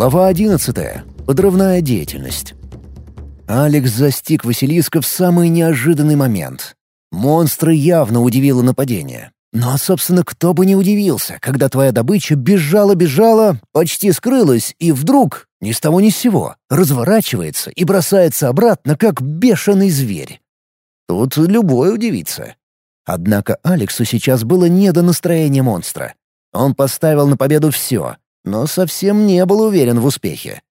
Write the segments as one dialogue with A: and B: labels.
A: Глава 11. Подрывная деятельность. Алекс застиг Василиска в самый неожиданный момент. Монстра явно удивило нападение. Но, собственно, кто бы не удивился, когда твоя добыча бежала-бежала, почти скрылась, и вдруг, ни с того ни с сего, разворачивается и бросается обратно, как бешеный зверь. Тут любой удивится. Однако Алексу сейчас было не до настроения монстра. Он поставил на победу все, но совсем не был уверен в успехе.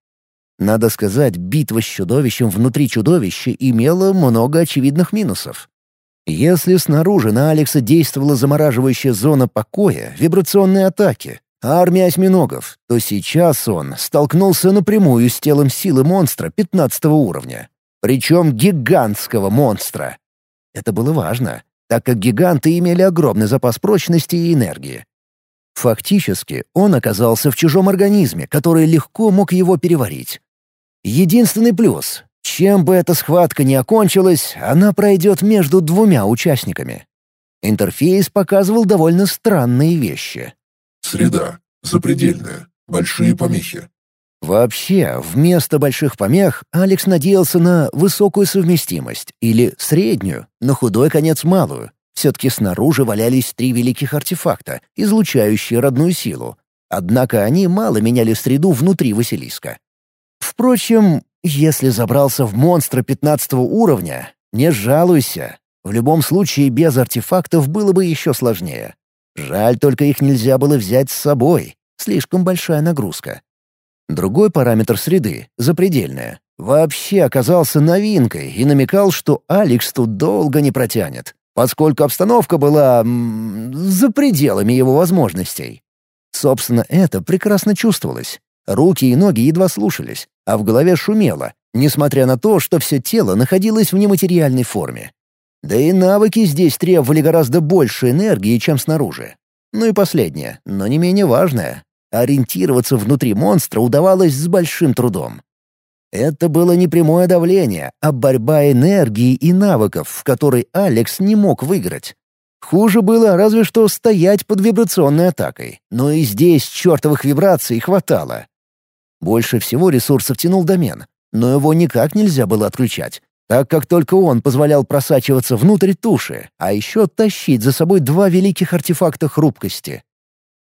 A: Надо сказать, битва с чудовищем внутри чудовища имела много очевидных минусов. Если снаружи на Алекса действовала замораживающая зона покоя, вибрационные атаки, армия осьминогов, то сейчас он столкнулся напрямую с телом силы монстра 15 уровня. Причем гигантского монстра. Это было важно, так как гиганты имели огромный запас прочности и энергии. Фактически, он оказался в чужом организме, который легко мог его переварить. Единственный плюс — чем бы эта схватка ни окончилась, она пройдет между двумя участниками. Интерфейс показывал довольно странные вещи.
B: Среда. Запредельная. Большие помехи.
A: Вообще, вместо больших помех Алекс надеялся на высокую совместимость или среднюю, на худой конец малую. Все-таки снаружи валялись три великих артефакта, излучающие родную силу. Однако они мало меняли среду внутри Василиска. Впрочем, если забрался в монстра 15 уровня, не жалуйся. В любом случае, без артефактов было бы еще сложнее. Жаль, только их нельзя было взять с собой. Слишком большая нагрузка. Другой параметр среды, запредельная, вообще оказался новинкой и намекал, что Алекс тут долго не протянет, поскольку обстановка была за пределами его возможностей. Собственно, это прекрасно чувствовалось. Руки и ноги едва слушались, а в голове шумело, несмотря на то, что все тело находилось в нематериальной форме. Да и навыки здесь требовали гораздо больше энергии, чем снаружи. Ну и последнее, но не менее важное Ориентироваться внутри монстра удавалось с большим трудом. Это было не прямое давление, а борьба энергии и навыков, в которой Алекс не мог выиграть. Хуже было разве что стоять под вибрационной атакой, но и здесь чертовых вибраций хватало. Больше всего ресурсов тянул домен, но его никак нельзя было отключать, так как только он позволял просачиваться внутрь туши, а еще тащить за собой два великих артефакта хрупкости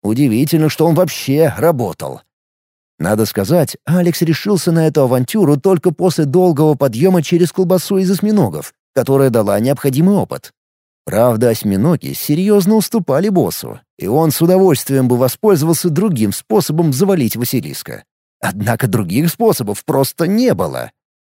A: Удивительно, что он вообще работал. Надо сказать, Алекс решился на эту авантюру только после долгого подъема через колбасу из осьминогов, которая дала необходимый опыт. Правда, осьминоги серьезно уступали боссу, и он с удовольствием бы воспользовался другим способом завалить Василиска. Однако других способов просто не было.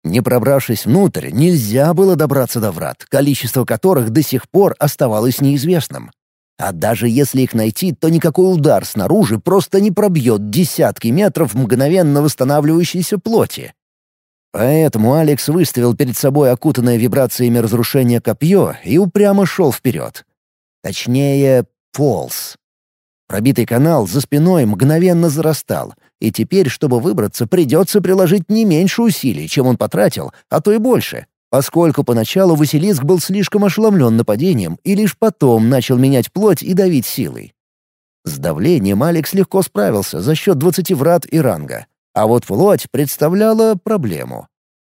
A: Не пробравшись внутрь, нельзя было добраться до врат, количество которых до сих пор оставалось неизвестным. А даже если их найти, то никакой удар снаружи просто не пробьет десятки метров мгновенно восстанавливающейся плоти. Поэтому Алекс выставил перед собой окутанное вибрациями разрушения копье и упрямо шел вперед. Точнее, полз. Пробитый канал за спиной мгновенно зарастал, и теперь, чтобы выбраться, придется приложить не меньше усилий, чем он потратил, а то и больше, поскольку поначалу Василиск был слишком ошеломлен нападением и лишь потом начал менять плоть и давить силой. С давлением Алекс легко справился за счет двадцати врат и ранга, а вот плоть представляла проблему.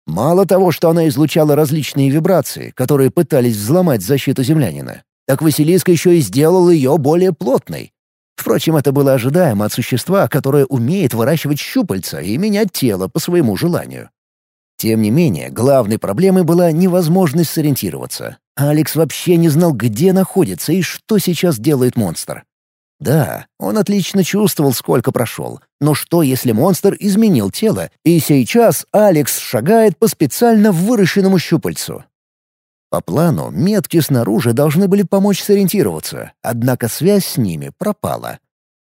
A: Мало того, что она излучала различные вибрации, которые пытались взломать защиту землянина, так Василиск еще и сделал ее более плотной. Впрочем, это было ожидаемо от существа, которое умеет выращивать щупальца и менять тело по своему желанию. Тем не менее, главной проблемой была невозможность сориентироваться. Алекс вообще не знал, где находится и что сейчас делает монстр. Да, он отлично чувствовал, сколько прошел. Но что, если монстр изменил тело, и сейчас Алекс шагает по специально выращенному щупальцу? По плану, метки снаружи должны были помочь сориентироваться, однако связь с ними пропала.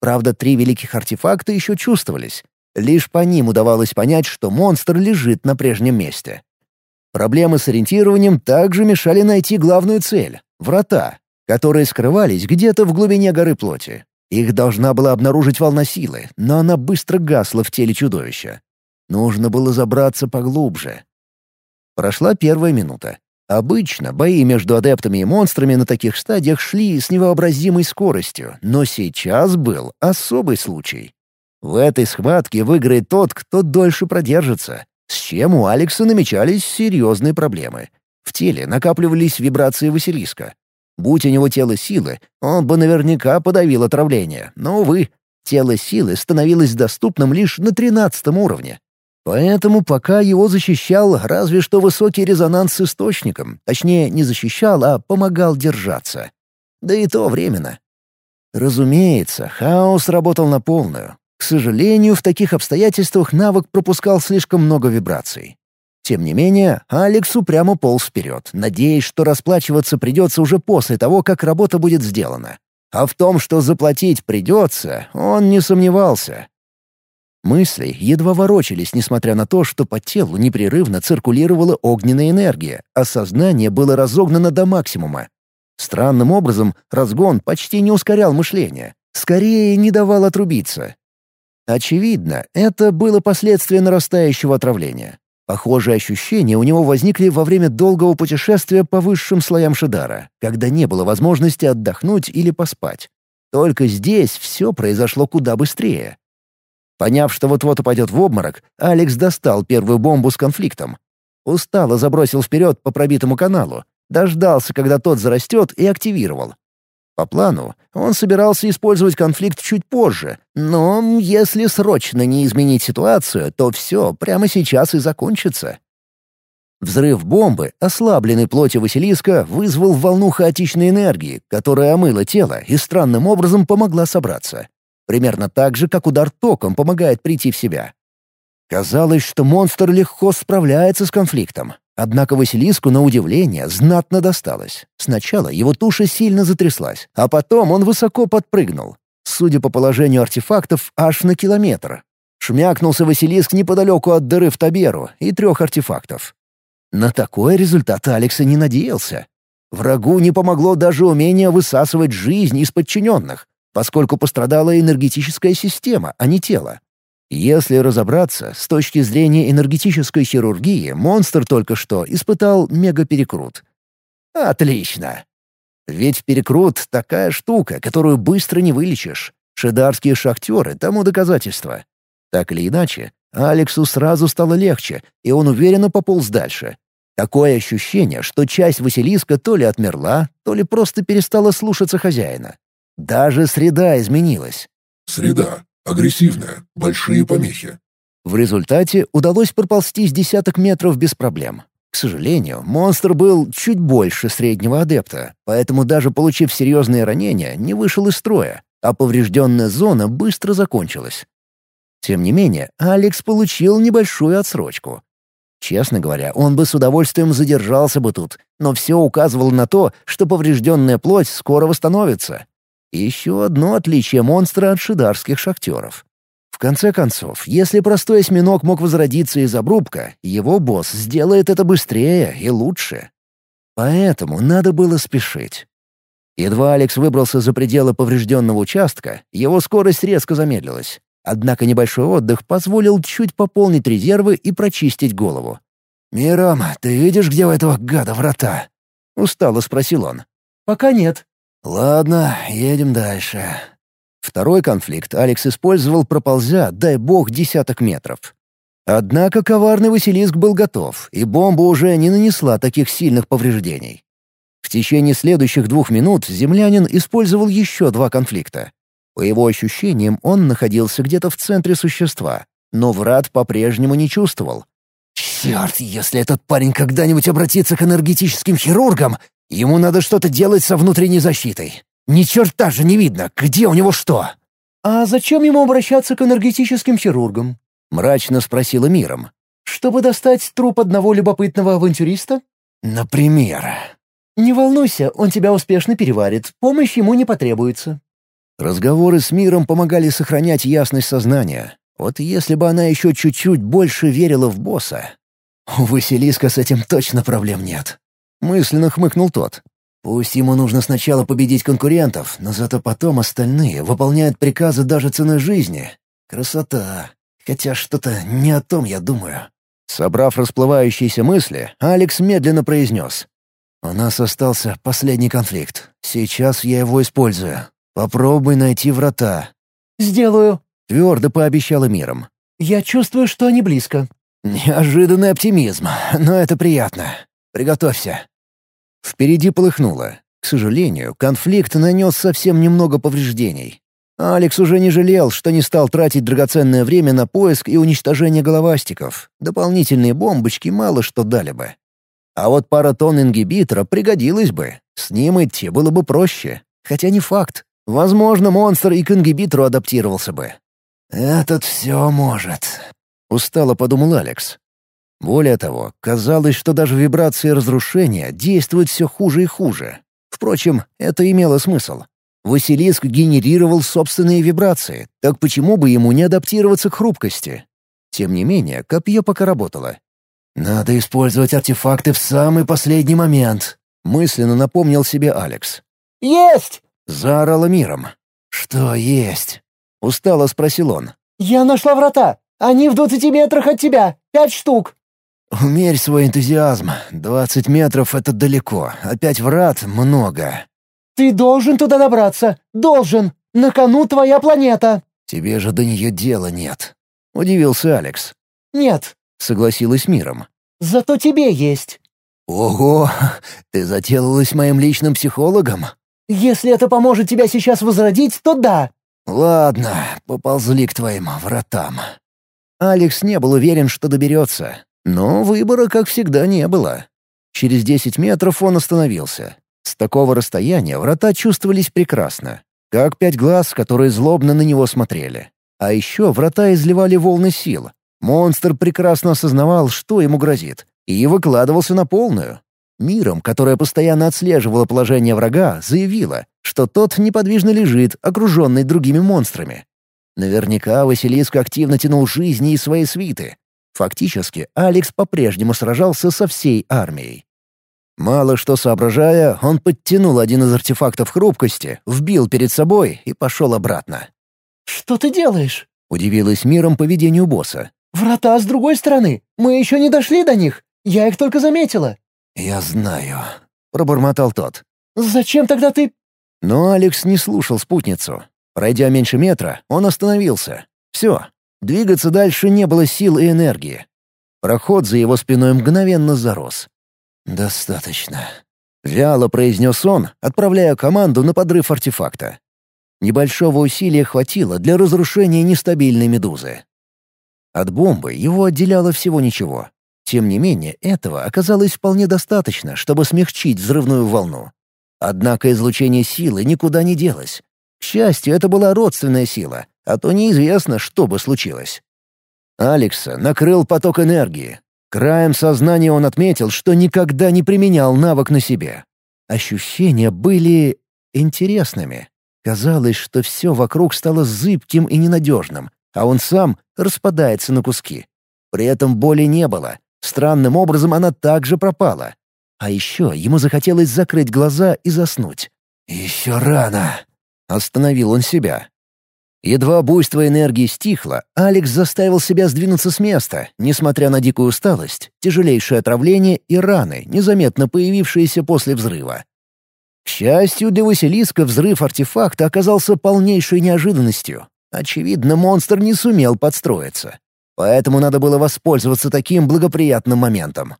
A: Правда, три великих артефакта еще чувствовались, Лишь по ним удавалось понять, что монстр лежит на прежнем месте. Проблемы с ориентированием также мешали найти главную цель — врата, которые скрывались где-то в глубине горы плоти. Их должна была обнаружить волна силы, но она быстро гасла в теле чудовища. Нужно было забраться поглубже. Прошла первая минута. Обычно бои между адептами и монстрами на таких стадиях шли с невообразимой скоростью, но сейчас был особый случай. В этой схватке выиграет тот, кто дольше продержится, с чем у Алекса намечались серьезные проблемы. В теле накапливались вибрации Василиска. Будь у него тело силы, он бы наверняка подавил отравление, но, увы, тело силы становилось доступным лишь на тринадцатом уровне. Поэтому пока его защищал разве что высокий резонанс с источником, точнее, не защищал, а помогал держаться. Да и то временно. Разумеется, хаос работал на полную. Сожалению, в таких обстоятельствах навык пропускал слишком много вибраций. Тем не менее, Алекс упрямо полз вперед, надеясь, что расплачиваться придется уже после того, как работа будет сделана. А в том, что заплатить придется, он не сомневался. Мысли едва ворочались, несмотря на то, что по телу непрерывно циркулировала огненная энергия, а сознание было разогнано до максимума. Странным образом разгон почти не ускорял мышление, скорее не давал отрубиться. Очевидно, это было последствие нарастающего отравления. Похожие ощущения у него возникли во время долгого путешествия по высшим слоям Шидара, когда не было возможности отдохнуть или поспать. Только здесь все произошло куда быстрее. Поняв, что вот-вот упадет в обморок, Алекс достал первую бомбу с конфликтом. Устало забросил вперед по пробитому каналу, дождался, когда тот зарастет, и активировал. По плану, он собирался использовать конфликт чуть позже, но если срочно не изменить ситуацию, то все прямо сейчас и закончится. Взрыв бомбы, ослабленный плоти Василиска, вызвал волну хаотичной энергии, которая омыла тело и странным образом помогла собраться. Примерно так же, как удар током помогает прийти в себя. Казалось, что монстр легко справляется с конфликтом, Однако Василиску, на удивление, знатно досталось. Сначала его туша сильно затряслась, а потом он высоко подпрыгнул. Судя по положению артефактов, аж на километр. Шмякнулся Василиск неподалеку от дыры в Таберу и трех артефактов. На такой результат Алекса не надеялся. Врагу не помогло даже умение высасывать жизнь из подчиненных, поскольку пострадала энергетическая система, а не тело. Если разобраться, с точки зрения энергетической хирургии, монстр только что испытал мегаперекрут. Отлично. Ведь перекрут — такая штука, которую быстро не вылечишь. Шидарские шахтеры — тому доказательство. Так или иначе, Алексу сразу стало легче, и он уверенно пополз дальше. Такое ощущение, что часть Василиска то ли отмерла, то ли просто перестала слушаться хозяина. Даже среда изменилась.
B: «Среда. Агрессивная, большие помехи.
A: В результате удалось проползти с десяток метров без проблем. К сожалению, монстр был чуть больше среднего адепта, поэтому даже получив серьезные ранения, не вышел из строя, а поврежденная зона быстро закончилась. Тем не менее, Алекс получил небольшую отсрочку. Честно говоря, он бы с удовольствием задержался бы тут, но все указывало на то, что поврежденная плоть скоро восстановится. Еще одно отличие монстра от шидарских шахтеров. В конце концов, если простой осьминог мог возродиться из обрубка, его босс сделает это быстрее и лучше. Поэтому надо было спешить. Едва Алекс выбрался за пределы поврежденного участка, его скорость резко замедлилась. Однако небольшой отдых позволил чуть пополнить резервы и прочистить голову. «Мирам, ты видишь, где у этого гада врата?» — устало спросил он.
C: «Пока нет»,
A: «Ладно, едем дальше». Второй конфликт Алекс использовал, проползя, дай бог, десяток метров. Однако коварный Василиск был готов, и бомба уже не нанесла таких сильных повреждений. В течение следующих двух минут землянин использовал еще два конфликта. По его ощущениям, он находился где-то в центре существа, но врат по-прежнему не чувствовал. «Черт, если этот парень когда-нибудь обратится к энергетическим хирургам, Ему надо что-то делать со внутренней защитой. Ни черта же не видно, где у него что.
C: «А зачем ему обращаться к энергетическим хирургам?»
A: — мрачно спросила Миром.
C: «Чтобы достать труп одного любопытного авантюриста?»
A: «Например?»
C: «Не волнуйся, он тебя успешно переварит. Помощь ему не потребуется».
A: Разговоры с Миром помогали сохранять ясность сознания. Вот если бы она еще чуть-чуть больше верила в босса. У Василиска с этим точно проблем нет. Мысленно хмыкнул тот. Пусть ему нужно сначала победить конкурентов, но зато потом остальные выполняют приказы даже ценой жизни. Красота. Хотя что-то не о том я думаю. Собрав расплывающиеся мысли, Алекс медленно произнес. «У нас остался последний конфликт. Сейчас я его использую. Попробуй найти врата».
C: «Сделаю».
A: — твердо пообещала миром.
C: «Я чувствую, что они близко».
A: «Неожиданный оптимизм, но это приятно. Приготовься». Впереди полыхнуло. К сожалению, конфликт нанес совсем немного повреждений. Алекс уже не жалел, что не стал тратить драгоценное время на поиск и уничтожение головастиков. Дополнительные бомбочки мало что дали бы. А вот пара тонн ингибитора пригодилась бы. С ним идти было бы проще. Хотя не факт. Возможно, монстр и к ингибитору адаптировался бы. «Этот все может», — устало подумал Алекс. Более того, казалось, что даже вибрации разрушения действуют все хуже и хуже. Впрочем, это имело смысл. Василиск генерировал собственные вибрации, так почему бы ему не адаптироваться к хрупкости? Тем не менее, копье пока работало. «Надо использовать артефакты в самый последний момент», — мысленно напомнил себе Алекс.
C: «Есть!»
A: — заорала миром. «Что есть?» — устало спросил он.
C: «Я нашла врата. Они в двадцати метрах от тебя. Пять штук».
A: «Умерь свой энтузиазм. Двадцать метров — это далеко, а пять врат — много».
C: «Ты должен туда добраться. Должен. На кону твоя планета».
A: «Тебе же до нее дела нет», — удивился Алекс.
C: «Нет», —
A: согласилась миром.
C: «Зато тебе есть».
A: «Ого, ты заделалась моим личным психологом?»
C: «Если это поможет тебя сейчас возродить, то да».
A: «Ладно, поползли к твоим вратам». Алекс не был уверен, что доберется. Но выбора, как всегда, не было. Через десять метров он остановился. С такого расстояния врата чувствовались прекрасно. Как пять глаз, которые злобно на него смотрели. А еще врата изливали волны сил. Монстр прекрасно осознавал, что ему грозит, и выкладывался на полную. Миром, которая постоянно отслеживала положение врага, заявила, что тот неподвижно лежит, окруженный другими монстрами. Наверняка Василиск активно тянул жизни из своей свиты, Фактически, Алекс по-прежнему сражался со всей армией. Мало что соображая, он подтянул один из артефактов хрупкости, вбил перед собой и пошел обратно.
C: «Что ты делаешь?»
A: — удивилась миром поведению босса.
C: «Врата с другой стороны. Мы еще не дошли до них. Я их только заметила».
A: «Я знаю», — пробормотал тот.
C: «Зачем тогда ты...»
A: Но Алекс не слушал спутницу. Пройдя меньше метра, он остановился. Все, Двигаться дальше не было сил и энергии. Проход за его спиной мгновенно зарос. «Достаточно», — вяло произнес он, отправляя команду на подрыв артефакта. Небольшого усилия хватило для разрушения нестабильной медузы. От бомбы его отделяло всего ничего. Тем не менее, этого оказалось вполне достаточно, чтобы смягчить взрывную волну. Однако излучение силы никуда не делось. К счастью, это была родственная сила, а то неизвестно, что бы случилось. Алекса накрыл поток энергии. Краем сознания он отметил, что никогда не применял навык на себе. Ощущения были интересными. Казалось, что все вокруг стало зыбким и ненадежным, а он сам распадается на куски. При этом боли не было. Странным образом она также пропала. А еще ему захотелось закрыть глаза и заснуть. «Еще рано!» — остановил он себя. Едва буйство энергии стихло, Алекс заставил себя сдвинуться с места, несмотря на дикую усталость, тяжелейшее отравление и раны, незаметно появившиеся после взрыва. К счастью для Василиска, взрыв артефакта оказался полнейшей неожиданностью. Очевидно, монстр не сумел подстроиться. Поэтому надо было воспользоваться таким благоприятным моментом.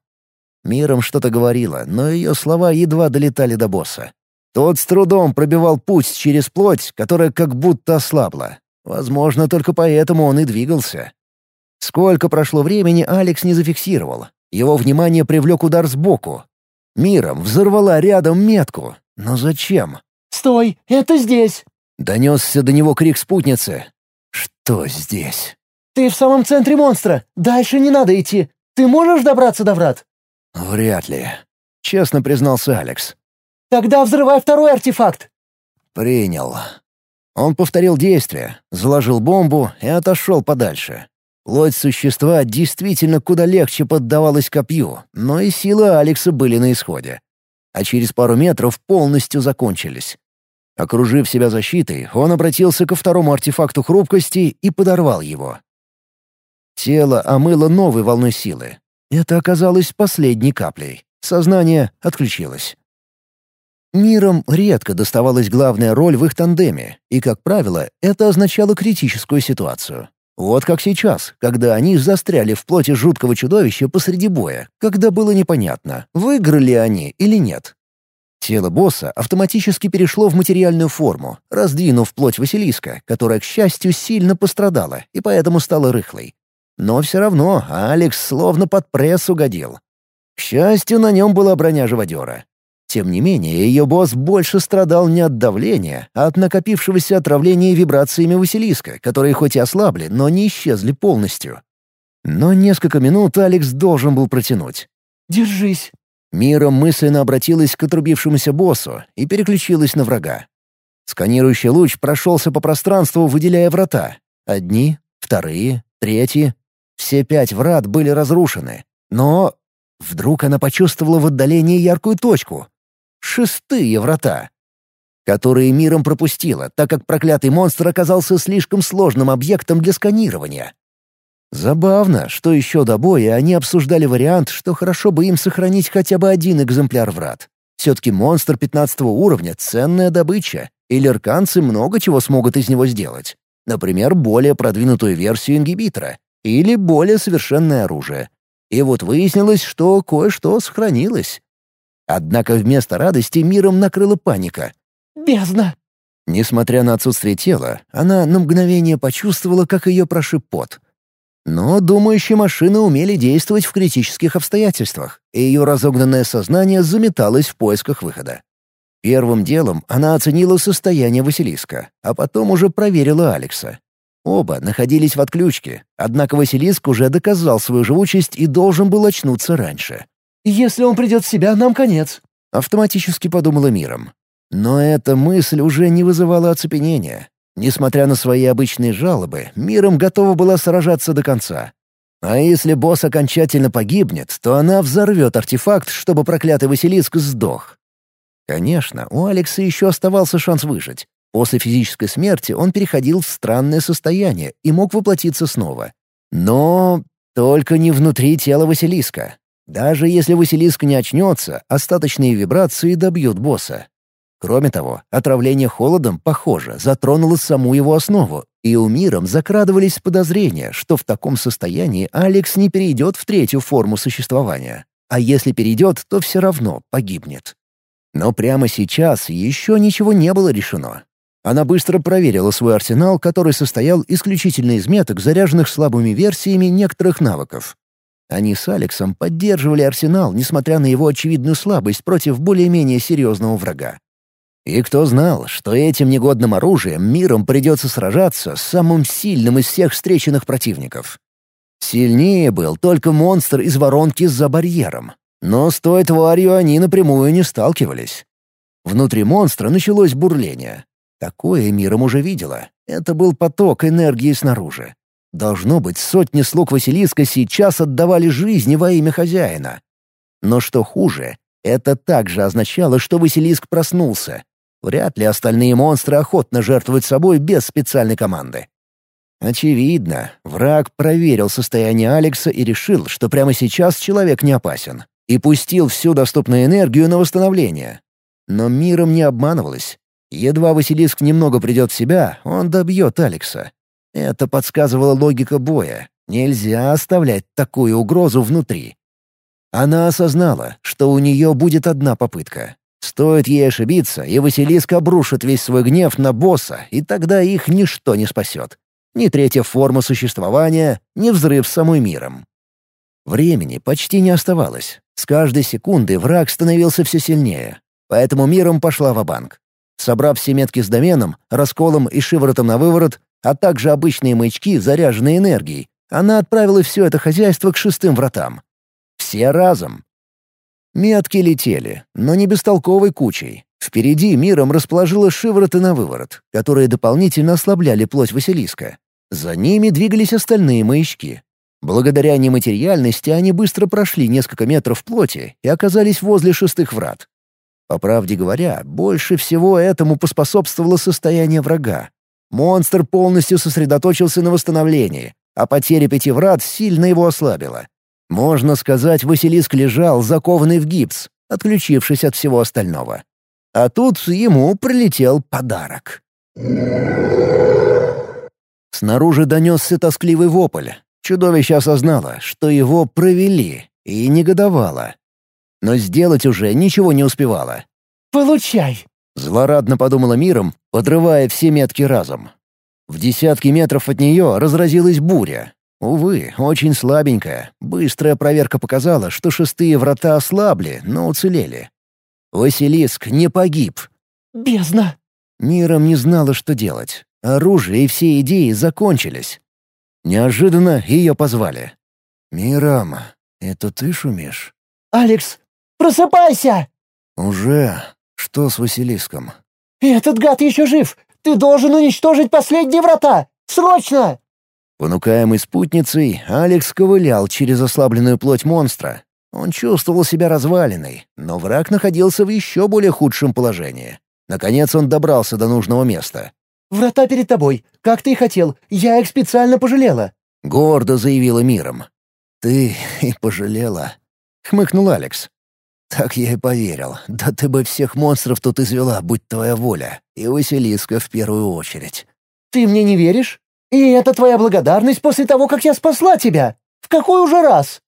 A: Миром что-то говорила, но ее слова едва долетали до босса. Тот с трудом пробивал путь через плоть, которая как будто ослабла. Возможно, только поэтому он и двигался. Сколько прошло времени, Алекс не зафиксировал. Его внимание привлек удар сбоку. Миром взорвала рядом метку. Но зачем?
C: «Стой! Это здесь!»
A: Донесся до него крик спутницы. «Что здесь?»
C: «Ты в самом центре монстра! Дальше не надо идти! Ты можешь добраться до врат?»
A: «Вряд ли», — честно признался Алекс.
C: Тогда взрывай второй артефакт!»
A: «Принял». Он повторил действие, заложил бомбу и отошел подальше. Плоть существа действительно куда легче поддавалась копью, но и силы Алекса были на исходе. А через пару метров полностью закончились. Окружив себя защитой, он обратился ко второму артефакту хрупкости и подорвал его. Тело омыло новой волной силы. Это оказалось последней каплей. Сознание отключилось. Мирам редко доставалась главная роль в их тандеме, и, как правило, это означало критическую ситуацию. Вот как сейчас, когда они застряли в плоти жуткого чудовища посреди боя, когда было непонятно, выиграли они или нет. Тело босса автоматически перешло в материальную форму, раздвинув плоть Василиска, которая, к счастью, сильно пострадала и поэтому стала рыхлой. Но все равно Алекс словно под пресс угодил. К счастью, на нем была броня живодера. Тем не менее, ее босс больше страдал не от давления, а от накопившегося отравления вибрациями Василиска, которые хоть и ослабли, но не исчезли полностью. Но несколько минут Алекс должен был протянуть.
C: «Держись».
A: Мира мысленно обратилась к отрубившемуся боссу и переключилась на врага. Сканирующий луч прошелся по пространству, выделяя врата. Одни, вторые, третьи. Все пять врат были разрушены. Но вдруг она почувствовала в отдалении яркую точку, шестые врата, которые миром пропустила, так как проклятый монстр оказался слишком сложным объектом для сканирования. Забавно, что еще до боя они обсуждали вариант, что хорошо бы им сохранить хотя бы один экземпляр врат. Все-таки монстр 15 уровня — ценная добыча, и лерканцы много чего смогут из него сделать. Например, более продвинутую версию ингибитора или более совершенное оружие. И вот выяснилось, что кое-что сохранилось. Однако вместо радости миром накрыла паника.
C: «Бездна!»
A: Несмотря на отсутствие тела, она на мгновение почувствовала, как ее прошиб пот. Но думающие машины умели действовать в критических обстоятельствах, и ее разогнанное сознание заметалось в поисках выхода. Первым делом она оценила состояние Василиска, а потом уже проверила Алекса. Оба находились в отключке, однако Василиск уже доказал свою живучесть и должен был очнуться раньше.
C: «Если он придет в себя, нам конец», —
A: автоматически подумала миром. Но эта мысль уже не вызывала оцепенения. Несмотря на свои обычные жалобы, миром готова была сражаться до конца. А если босс окончательно погибнет, то она взорвет артефакт, чтобы проклятый Василиск сдох. Конечно, у Алекса еще оставался шанс выжить. После физической смерти он переходил в странное состояние и мог воплотиться снова. Но только не внутри тела Василиска. Даже если Василиск не очнется, остаточные вибрации добьют босса. Кроме того, отравление холодом, похоже, затронуло саму его основу, и у миром закрадывались подозрения, что в таком состоянии Алекс не перейдет в третью форму существования. А если перейдет, то все равно погибнет. Но прямо сейчас еще ничего не было решено. Она быстро проверила свой арсенал, который состоял исключительно из меток, заряженных слабыми версиями некоторых навыков. Они с Алексом поддерживали арсенал, несмотря на его очевидную слабость против более-менее серьезного врага. И кто знал, что этим негодным оружием миром придется сражаться с самым сильным из всех встреченных противников. Сильнее был только монстр из воронки за барьером. Но с той тварью они напрямую не сталкивались. Внутри монстра началось бурление. Такое миром уже видела. Это был поток энергии снаружи. Должно быть, сотни слуг Василиска сейчас отдавали жизни во имя хозяина. Но что хуже, это также означало, что Василиск проснулся. Вряд ли остальные монстры охотно жертвуют собой без специальной команды. Очевидно, враг проверил состояние Алекса и решил, что прямо сейчас человек не опасен, и пустил всю доступную энергию на восстановление. Но миром не обманывалось. Едва Василиск немного придет в себя, он добьет Алекса. Это подсказывала логика боя. Нельзя оставлять такую угрозу внутри. Она осознала, что у нее будет одна попытка. Стоит ей ошибиться, и Василиск обрушит весь свой гнев на босса, и тогда их ничто не спасет. Ни третья форма существования, ни взрыв с самой миром. Времени почти не оставалось. С каждой секунды враг становился все сильнее. Поэтому миром пошла в банк Собрав все метки с доменом, расколом и шиворотом на выворот, а также обычные маячки, заряженные энергией, она отправила все это хозяйство к шестым вратам. Все разом. Метки летели, но не бестолковой кучей. Впереди миром расположила шивороты на выворот, которые дополнительно ослабляли плоть Василиска. За ними двигались остальные маячки. Благодаря нематериальности они быстро прошли несколько метров плоти и оказались возле шестых врат. По правде говоря, больше всего этому поспособствовало состояние врага. Монстр полностью сосредоточился на восстановлении, а потеря пяти врат сильно его ослабила. Можно сказать, Василиск лежал, закованный в гипс, отключившись от всего остального. А тут ему прилетел подарок. Снаружи донесся тоскливый вопль. Чудовище осознало, что его провели, и негодовало. Но сделать уже ничего не успевало.
C: «Получай!»
A: — злорадно подумала миром, подрывая все метки разом. В десятки метров от нее разразилась буря. Увы, очень слабенькая. Быстрая проверка показала, что шестые врата ослабли, но уцелели. Василиск не погиб.
C: «Бездна!»
A: Миром не знала, что делать. Оружие и все идеи закончились. Неожиданно ее позвали. «Мирам, это ты шумишь?»
C: «Алекс, просыпайся!»
A: «Уже? Что с Василиском?»
C: «Этот гад еще жив! Ты должен уничтожить последние врата! Срочно!»
A: Понукаемый спутницей, Алекс ковылял через ослабленную плоть монстра. Он чувствовал себя разваленной, но враг находился в еще более худшем положении. Наконец он добрался до нужного места.
C: «Врата перед тобой. Как ты и хотел. Я их специально пожалела».
A: Гордо заявила миром. «Ты и пожалела?» — хмыкнул Алекс. «Так я и поверил. Да ты бы всех монстров тут извела, будь твоя воля. И Василиска в первую очередь».
C: «Ты мне не веришь? И это твоя благодарность после того, как я спасла тебя? В какой уже раз?»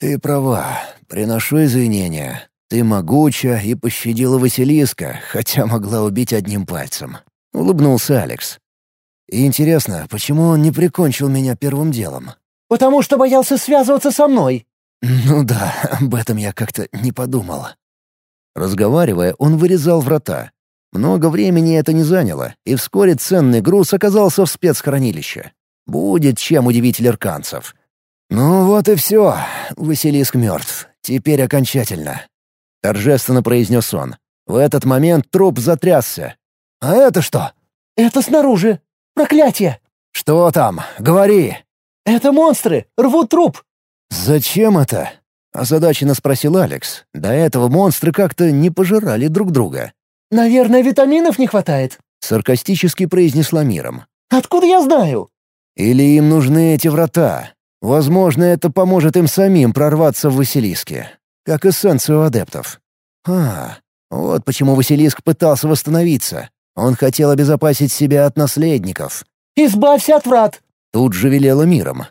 A: «Ты права. Приношу извинения. Ты могуча и пощадила Василиска, хотя могла убить одним пальцем. — улыбнулся Алекс. «И интересно, почему он не прикончил меня первым делом?»
C: «Потому что боялся связываться со мной».
A: «Ну да, об этом я как-то не подумал». Разговаривая, он вырезал врата. Много времени это не заняло, и вскоре ценный груз оказался в спецхранилище. Будет чем удивить лерканцев. «Ну вот и все. Василиск мертв. Теперь окончательно», — торжественно произнес он. В этот момент труп затрясся, «А это что?»
C: «Это снаружи. Проклятие!»
A: «Что там? Говори!»
C: «Это монстры! Рвут труп!»
A: «Зачем это?» — озадаченно спросил Алекс. До этого монстры как-то не пожирали друг друга.
C: «Наверное, витаминов не хватает», —
A: саркастически произнесла миром.
C: «Откуда я знаю?»
A: «Или им нужны эти врата. Возможно, это поможет им самим прорваться в Василиске, как эссенцию адептов. А, вот почему Василиск пытался восстановиться. Он хотел обезопасить себя от наследников.
C: «Избавься от врат!»
A: Тут же велела миром.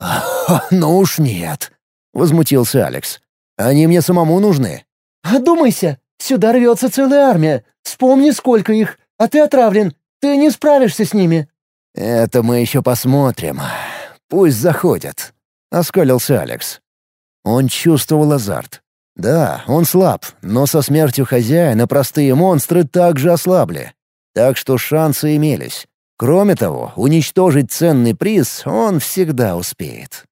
A: «Ну уж нет!» — возмутился Алекс. «Они мне самому нужны».
C: «Одумайся! Сюда рвется целая армия. Вспомни, сколько их. А ты отравлен. Ты не справишься с ними».
A: «Это мы еще посмотрим. Пусть заходят», — оскалился Алекс. Он чувствовал азарт. Да, он слаб, но со смертью хозяина простые монстры также ослабли. Так что шансы имелись. Кроме того, уничтожить ценный приз он всегда успеет.